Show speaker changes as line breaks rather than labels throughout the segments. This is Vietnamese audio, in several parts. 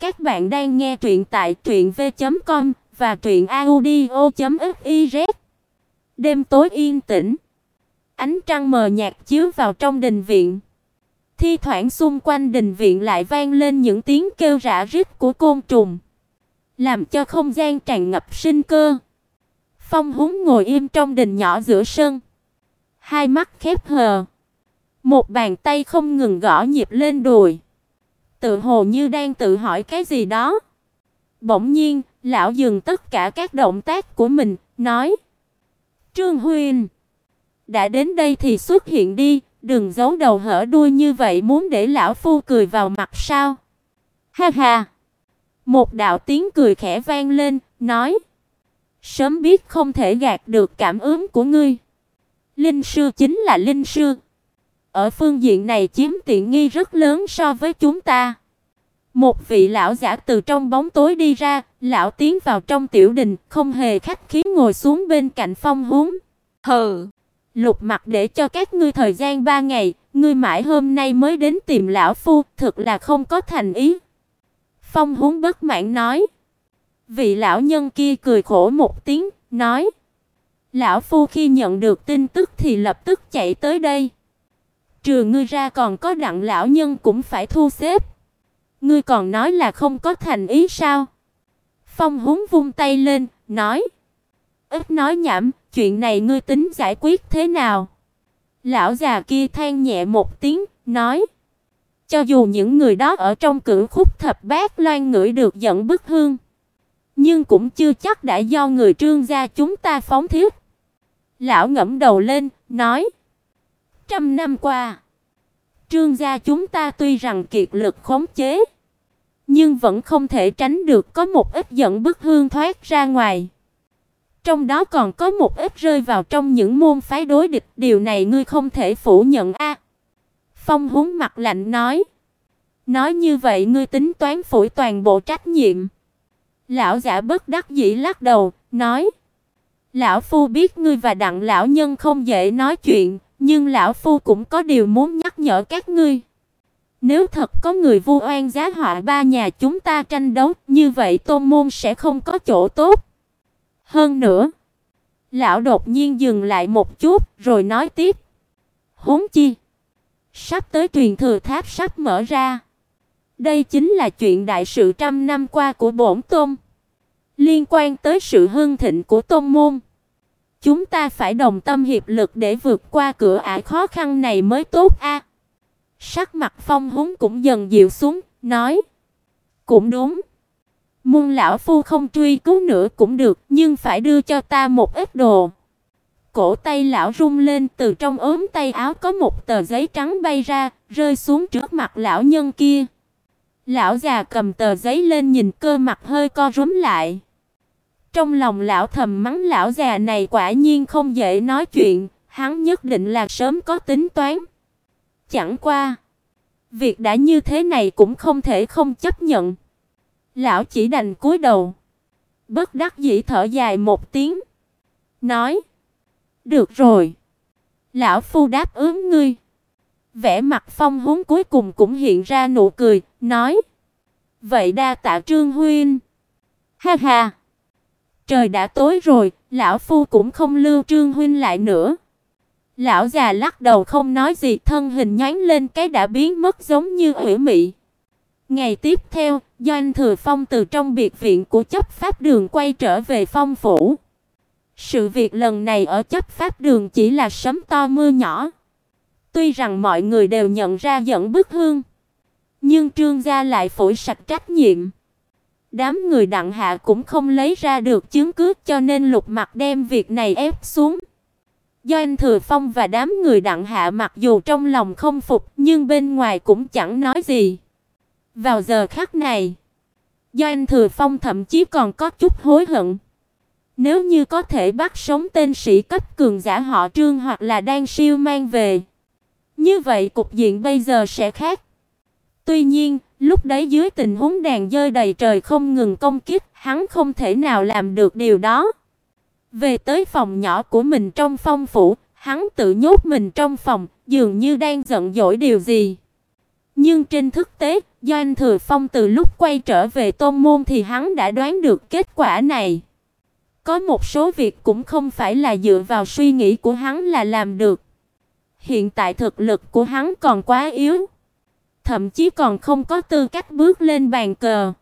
Các bạn đang nghe truyện tại truyệnv.com và truyệnaudio.fiz. Đêm tối yên tĩnh, ánh trăng mờ nhạt chiếu vào trong đình viện. Thi thoảng xung quanh đình viện lại vang lên những tiếng kêu rã rít của côn trùng, làm cho không gian tràn ngập sinh cơ. Phong Húng ngồi im trong đình nhỏ giữa sân, hai mắt khép hờ, một bàn tay không ngừng gõ nhịp lên đùi tự hồ như đang tự hỏi cái gì đó. Bỗng nhiên, lão dừng tất cả các động tác của mình, nói: "Trương Huynh, đã đến đây thì xuất hiện đi, đừng giấu đầu hở đuôi như vậy muốn để lão phu cười vào mặt sao?" Ha ha. Một đạo tiếng cười khẽ vang lên, nói: "Sớm biết không thể gạt được cảm ứng của ngươi. Linh sư chính là linh sư." Ở phương diện này chiếm tiện nghi rất lớn so với chúng ta. Một vị lão giả từ trong bóng tối đi ra, lão tiến vào trong tiểu đình, không hề khách khí ngồi xuống bên cạnh Phong Húng. "Hừ, Lục Mặc để cho các ngươi thời gian ba ngày, ngươi mãi hôm nay mới đến tìm lão phu, thực là không có thành ý." Phong Húng bất mãn nói. Vị lão nhân kia cười khổ một tiếng, nói: "Lão phu khi nhận được tin tức thì lập tức chạy tới đây." Trừ ngươi ra còn có đặng lão nhân cũng phải thu xếp. Ngươi còn nói là không có thành ý sao? Phong Húng vung tay lên, nói: "Ít nói nhảm, chuyện này ngươi tính giải quyết thế nào?" Lão già kia than nhẹ một tiếng, nói: "Cho dù những người đó ở trong cửu khúc thập bát loan ngửi được giận bức hương, nhưng cũng chưa chắc đã do người Trương gia chúng ta phóng thiết." Lão ngẫm đầu lên, nói: trăm năm qua, Trương gia chúng ta tuy rằng kiệt lực khống chế, nhưng vẫn không thể tránh được có một ít giận bức hương thoát ra ngoài. Trong đó còn có một ít rơi vào trong những môn phái đối địch, điều này ngươi không thể phủ nhận a." Phong Húng mặt lạnh nói. "Nói như vậy ngươi tính toán phủi toàn bộ trách nhiệm?" Lão giả bất đắc dĩ lắc đầu, nói: "Lão phu biết ngươi và đặng lão nhân không dễ nói chuyện, nhưng lão phu cũng có điều muốn nhắc nhở các ngươi. Nếu thật có người vu oan giá họa ba nhà chúng ta tranh đấu, như vậy tôn môn sẽ không có chỗ tốt. Hơn nữa, lão đột nhiên dừng lại một chút, rồi nói tiếp: "Huống chi, sắp tới truyền thừa tháp sắp mở ra. Đây chính là chuyện đại sự trăm năm qua của bổn tôn, liên quan tới sự hưng thịnh của tôn môn." Chúng ta phải đồng tâm hiệp lực để vượt qua cửa ải khó khăn này mới tốt a." Sắc mặt Phong Húng cũng dần dịu xuống, nói: "Cũng đúng. Muôn lão phu không truy cứu nữa cũng được, nhưng phải đưa cho ta một ít đồ." Cổ tay lão rung lên, từ trong ốm tay áo có một tờ giấy trắng bay ra, rơi xuống trước mặt lão nhân kia. Lão già cầm tờ giấy lên nhìn cơ mặt hơi co rúm lại. Trong lòng lão thầm mắng lão già này quả nhiên không dễ nói chuyện, hắn nhất định là sớm có tính toán. Chẳng qua, việc đã như thế này cũng không thể không chấp nhận. Lão chỉ đành cúi đầu, bất đắc dĩ thở dài một tiếng, nói: "Được rồi, lão phu đáp ứng ngươi." Vẻ mặt Phong Húng cuối cùng cũng hiện ra nụ cười, nói: "Vậy đa tạ Trương huynh." Ha ha. Trời đã tối rồi, lão phu cũng không lưu Trương huynh lại nữa. Lão già lắc đầu không nói gì, thân hình nhoáng lên cái đã biến mất giống như ủy mị. Ngày tiếp theo, Doanh Thừa Phong từ trong biệt viện của chấp pháp đường quay trở về phong phủ. Sự việc lần này ở chấp pháp đường chỉ là sấm to mưa nhỏ. Tuy rằng mọi người đều nhận ra giận bức hương, nhưng Trương gia lại phủi sạch trách nhiệm. Đám người đặng hạ cũng không lấy ra được chứng cứ cho nên Lục Mặc đem việc này ép xuống. Do anh Thừa Phong và đám người đặng hạ mặc dù trong lòng không phục nhưng bên ngoài cũng chẳng nói gì. Vào giờ khắc này, do anh Thừa Phong thậm chí còn có chút hối hận. Nếu như có thể bắt sống tên sĩ cấp cường giả họ Trương hoặc là đang siêu mang về, như vậy cục diện bây giờ sẽ khác. Tuy nhiên, Lúc đấy dưới tình huống đàn dơi đầy trời không ngừng công kích, hắn không thể nào làm được điều đó. Về tới phòng nhỏ của mình trong phong phủ, hắn tự nhốt mình trong phòng, dường như đang giận dỗi điều gì. Nhưng trên thực tế, Doanh Thừa Phong từ lúc quay trở về Tôn môn thì hắn đã đoán được kết quả này. Có một số việc cũng không phải là dựa vào suy nghĩ của hắn là làm được. Hiện tại thực lực của hắn còn quá yếu, thậm chí còn không có tư cách bước lên bàn cờ.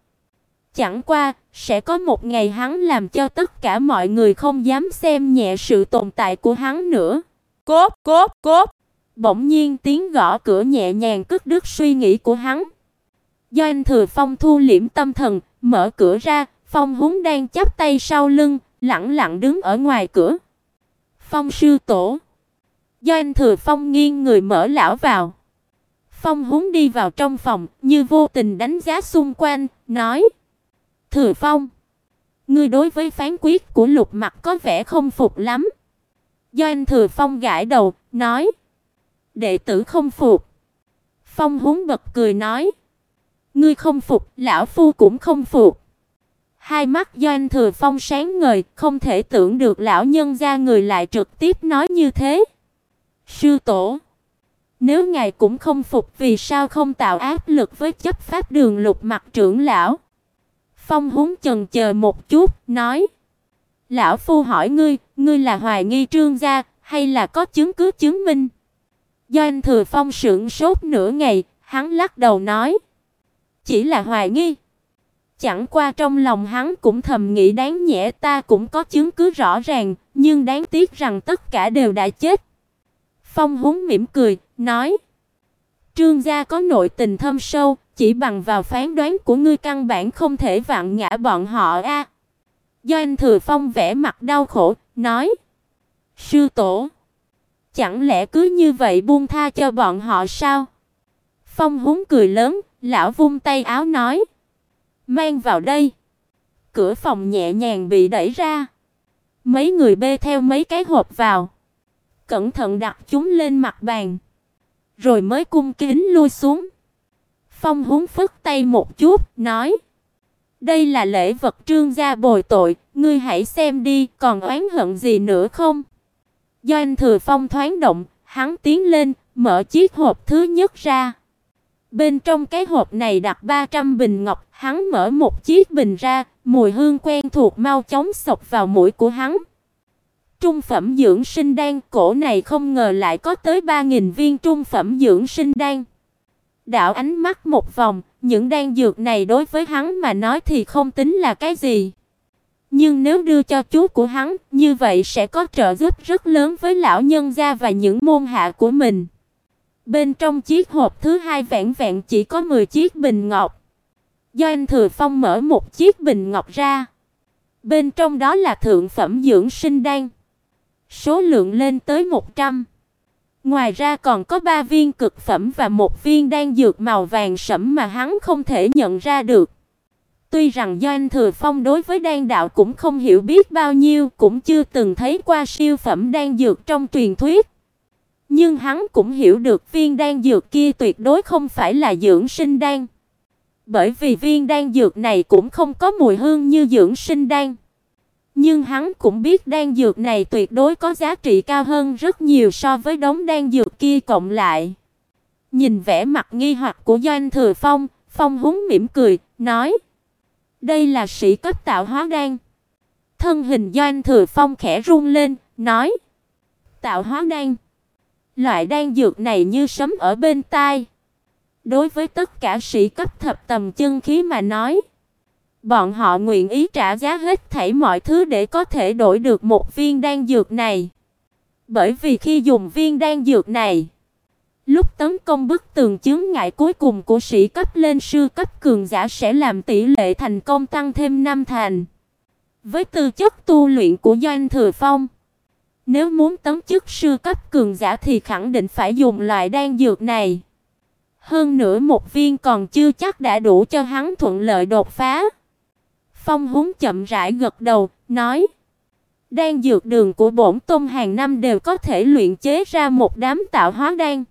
Chẳng qua, sẽ có một ngày hắn làm cho tất cả mọi người không dám xem nhẹ sự tồn tại của hắn nữa. Cốt, cốt, cốt. Bỗng nhiên tiếng gõ cửa nhẹ nhàng cắt đứt suy nghĩ của hắn. Do anh Thừa Phong thu liễm tâm thần, mở cửa ra, Phong Húng đang chắp tay sau lưng, lặng lặng đứng ở ngoài cửa. Phong sư tổ. Do anh Thừa Phong nghiêng người mở lão vào. Phong Húng đi vào trong phòng, như vô tình đánh giá xung quanh, nói: "Thừa Phong, ngươi đối với phán quyết của Lục Mặc có vẻ không phục lắm." Do anh Thừa Phong gãi đầu, nói: "Đệ tử không phục." Phong Húng bật cười nói: "Ngươi không phục, lão phu cũng không phục." Hai mắt Doanh Thừa Phong sáng ngời, không thể tưởng được lão nhân gia người lại trực tiếp nói như thế. Sư tổ, nếu ngài cũng không phục vì sao không tạo áp lực với chấp pháp đường lục mặt trưởng lão? Phong húng chần chờ một chút, nói. Lão phu hỏi ngươi, ngươi là hoài nghi trương gia, hay là có chứng cứ chứng minh? Doanh Thừa Phong sững sốt nửa ngày, hắn lắc đầu nói. Chỉ là hoài nghi. Chẳng qua trong lòng hắn cũng thầm nghĩ đáng nhẽ ta cũng có chứng cứ rõ ràng, nhưng đáng tiếc rằng tất cả đều đã chết. Phong Húng mỉm cười, nói: "Trương gia có nội tình thâm sâu, chỉ bằng vào phán đoán của ngươi căn bản không thể vặn ngã bọn họ a." Do anh Thừa Phong vẻ mặt đau khổ, nói: "Sư tổ, chẳng lẽ cứ như vậy buông tha cho bọn họ sao?" Phong Húng cười lớn, lão vung tay áo nói: "Mang vào đây." Cửa phòng nhẹ nhàng bị đẩy ra. Mấy người bê theo mấy cái hộp vào cẩn thận đặt chúng lên mặt bàn, rồi mới cung kính lui xuống. Phong Húng phất tay một chút, nói: "Đây là lễ vật trương gia bồi tội, ngươi hãy xem đi, còn oán hận gì nữa không?" Do anh Thừa Phong thoáng động, hắn tiến lên, mở chiếc hộp thứ nhất ra. Bên trong cái hộp này đặt 300 bình ngọc, hắn mở một chiếc bình ra, mùi hương quen thuộc mau chóng xộc vào mũi của hắn. Trung phẩm dưỡng sinh đan, cổ này không ngờ lại có tới 3000 viên trung phẩm dưỡng sinh đan. đảo ánh mắt một vòng, những đan dược này đối với hắn mà nói thì không tính là cái gì. Nhưng nếu đưa cho chú của hắn, như vậy sẽ có trợ giúp rất lớn với lão nhân gia và những môn hạ của mình. Bên trong chiếc hộp thứ hai vẹn vẹn chỉ có 10 chiếc bình ngọc. Do anh Thừa Phong mở một chiếc bình ngọc ra. Bên trong đó là thượng phẩm dưỡng sinh đan. Số lượng lên tới 100. Ngoài ra còn có 3 viên cực phẩm và một viên đan dược màu vàng sẫm mà hắn không thể nhận ra được. Tuy rằng Doanh Thừa Phong đối với đan đạo cũng không hiểu biết bao nhiêu, cũng chưa từng thấy qua siêu phẩm đan dược trong truyền thuyết. Nhưng hắn cũng hiểu được viên đan dược kia tuyệt đối không phải là dưỡng sinh đan. Bởi vì viên đan dược này cũng không có mùi hương như dưỡng sinh đan. Nhưng hắn cũng biết đan dược này tuyệt đối có giá trị cao hơn rất nhiều so với đống đan dược kia cộng lại. Nhìn vẻ mặt nghi hoặc của Doanh Thừa Phong, Phong húng mỉm cười, nói: "Đây là sĩ cấp tạo hóa đan." Thân hình Doanh Thừa Phong khẽ run lên, nói: "Tạo hóa đan?" Loại đan dược này như sấm ở bên tai. Đối với tất cả sĩ cấp thập tầm chân khí mà nói, Bọn họ nguyện ý trả giá hết thảy mọi thứ để có thể đổi được một viên đan dược này. Bởi vì khi dùng viên đan dược này, lúc tấn công bức tường chướng ngại cuối cùng của sĩ cấp lên sư cấp cường giả sẽ làm tỷ lệ thành công tăng thêm năm thành. Với tư chất tu luyện của Doanh Thừa Phong, nếu muốn tấn chức sư cấp cường giả thì khẳng định phải dùng loại đan dược này. Hơn nữa một viên còn chưa chắc đã đủ cho hắn thuận lợi đột phá. Phong Húng chậm rãi gật đầu, nói: "Đan dược đường của bổn tôn hàng năm đều có thể luyện chế ra một đám tạo hóa đan.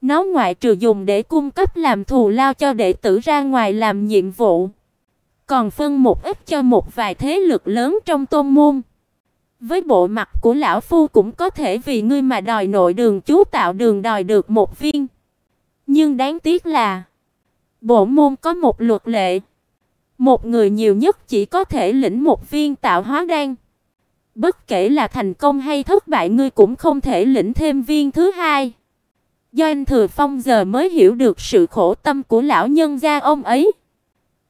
Nó ngoại trừ dùng để cung cấp làm thù lao cho đệ tử ra ngoài làm nhiệm vụ, còn phân một ít cho một vài thế lực lớn trong tôn môn. Với bộ mặt của lão phu cũng có thể vì ngươi mà đòi nội đường chú tạo đường đòi được một viên. Nhưng đáng tiếc là bổn môn có một luật lệ, một người nhiều nhất chỉ có thể lĩnh một viên tạo hóa đan. Bất kể là thành công hay thất bại ngươi cũng không thể lĩnh thêm viên thứ hai. Do anh Thừa Phong giờ mới hiểu được sự khổ tâm của lão nhân gia ông ấy.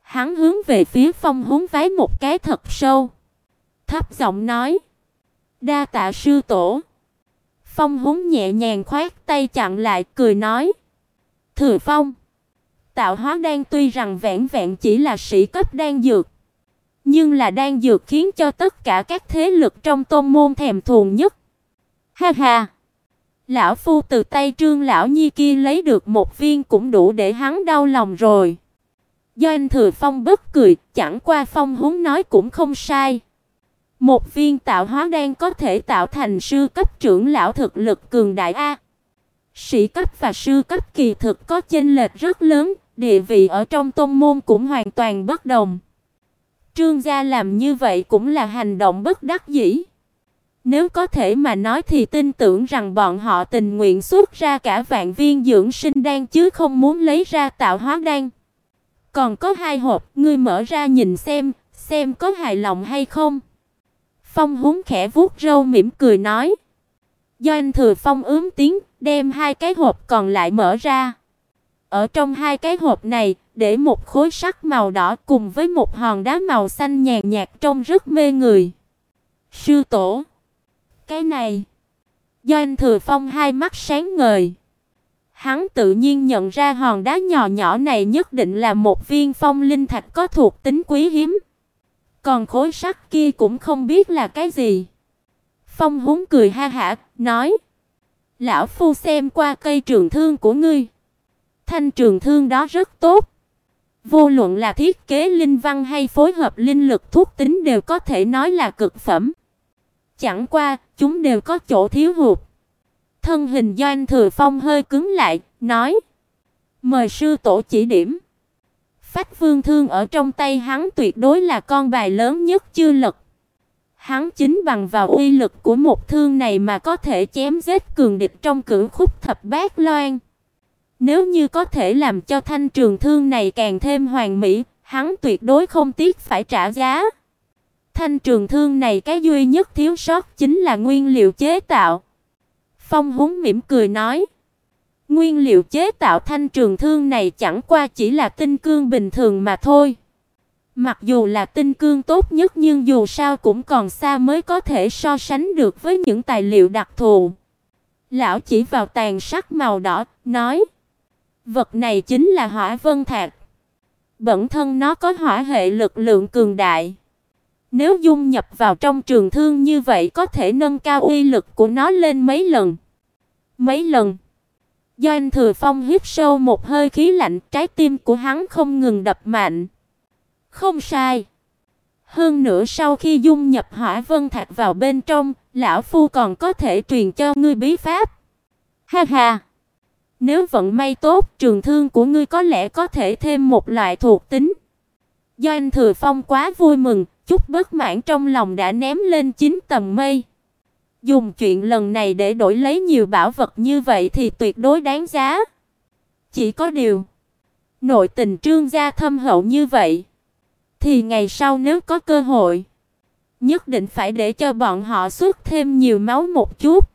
Hắn hướng về phía Phong Húng vái một cái thật sâu, thấp giọng nói: "Đa tạ sư tổ." Phong Húng nhẹ nhàng khoát tay chặn lại, cười nói: "Thừa Phong, tạo hóa đan tuy rằng vẹn vẹn chỉ là sĩ cấp đan dược, nhưng là đan dược khiến cho tất cả các thế lực trong tôn môn thèm thuồng nhất." Ha ha. Lão phu từ tay Trương lão nhi kia lấy được một viên cũng đủ để hắn đau lòng rồi. Do anh Thừa Phong bất cười, chẳng qua Phong huống nói cũng không sai. Một viên tạo hóa đan có thể tạo thành sư cấp trưởng lão thực lực cường đại a. Sĩ cấp và sư cấp kỳ thực có chênh lệch rất lớn, địa vị ở trong tôn môn cũng hoàn toàn bất đồng. Trương gia làm như vậy cũng là hành động bất đắc dĩ. Nếu có thể mà nói thì tin tưởng rằng bọn họ tình nguyện xuất ra cả vạn viên dưỡng sinh đan chứ không muốn lấy ra tạo hóa đan. Còn có hai hộp, ngươi mở ra nhìn xem, xem có hài lòng hay không. Phong Húng khẽ vuốt râu mỉm cười nói. Do anh Thừa Phong ướm tiếng, đem hai cái hộp còn lại mở ra. Ở trong hai cái hộp này, để một khối sắt màu đỏ cùng với một hòn đá màu xanh nhàn nhạt trông rất mê người. Sư tổ, cái này, do anh Thừa Phong hai mắt sáng ngời. Hắn tự nhiên nhận ra hòn đá nhỏ nhỏ này nhất định là một viên phong linh thạch có thuộc tính quý hiếm. Còn khối sắt kia cũng không biết là cái gì. Phong húng cười ha hả, nói: "Lão phu xem qua cây trường thương của ngươi. Thanh trường thương đó rất tốt. Vô luận là thiết kế linh văn hay phối hợp linh lực thuốc tính đều có thể nói là cực phẩm. Chẳng qua, chúng đều có chỗ thiếu hụt. Thân hình Doanh Thừa Phong hơi cứng lại, nói: "Mời sư tổ chỉ điểm." Phách Vương Thương ở trong tay hắn tuyệt đối là con bài lớn nhất chưa lật. Hắn chính bằng vào uy lực của một thương này mà có thể chém giết cường địch trong cửu khúc thập bát loan. Nếu như có thể làm cho thanh trường thương này càng thêm hoàn mỹ, hắn tuyệt đối không tiếc phải trả giá. Thanh trường thương này cái duy nhất thiếu sót chính là nguyên liệu chế tạo. Phong Húng mỉm cười nói: Nguyên liệu chế tạo thanh trường thương này chẳng qua chỉ là tinh cương bình thường mà thôi. Mặc dù là tinh cương tốt nhất nhưng dù sao cũng còn xa mới có thể so sánh được với những tài liệu đặc thù. Lão chỉ vào tàn sắc màu đỏ, nói: "Vật này chính là Hỏa Vân Thạch. Bản thân nó có hỏa hệ lực lượng cường đại. Nếu dung nhập vào trong trường thương như vậy có thể nâng cao uy lực của nó lên mấy lần." Mấy lần? Doanh Thừa Phong hít sâu một hơi khí lạnh, trái tim của hắn không ngừng đập mạnh. Không sai. Hơn nữa sau khi dung nhập Hỏa Vân Thạch vào bên trong, lão phu còn có thể truyền cho ngươi bí pháp. Ha ha. Nếu vận may tốt, trường thương của ngươi có lẽ có thể thêm một loại thuộc tính. Doanh Thừa Phong quá vui mừng, chút bất mãn trong lòng đã ném lên chín tầng mây. Dùng chuyện lần này để đổi lấy nhiều bảo vật như vậy thì tuyệt đối đáng giá. Chỉ có điều, nội tình Trương gia thâm hậu như vậy, thì ngày sau nếu có cơ hội, nhất định phải để cho bọn họ xuất thêm nhiều máu một chút.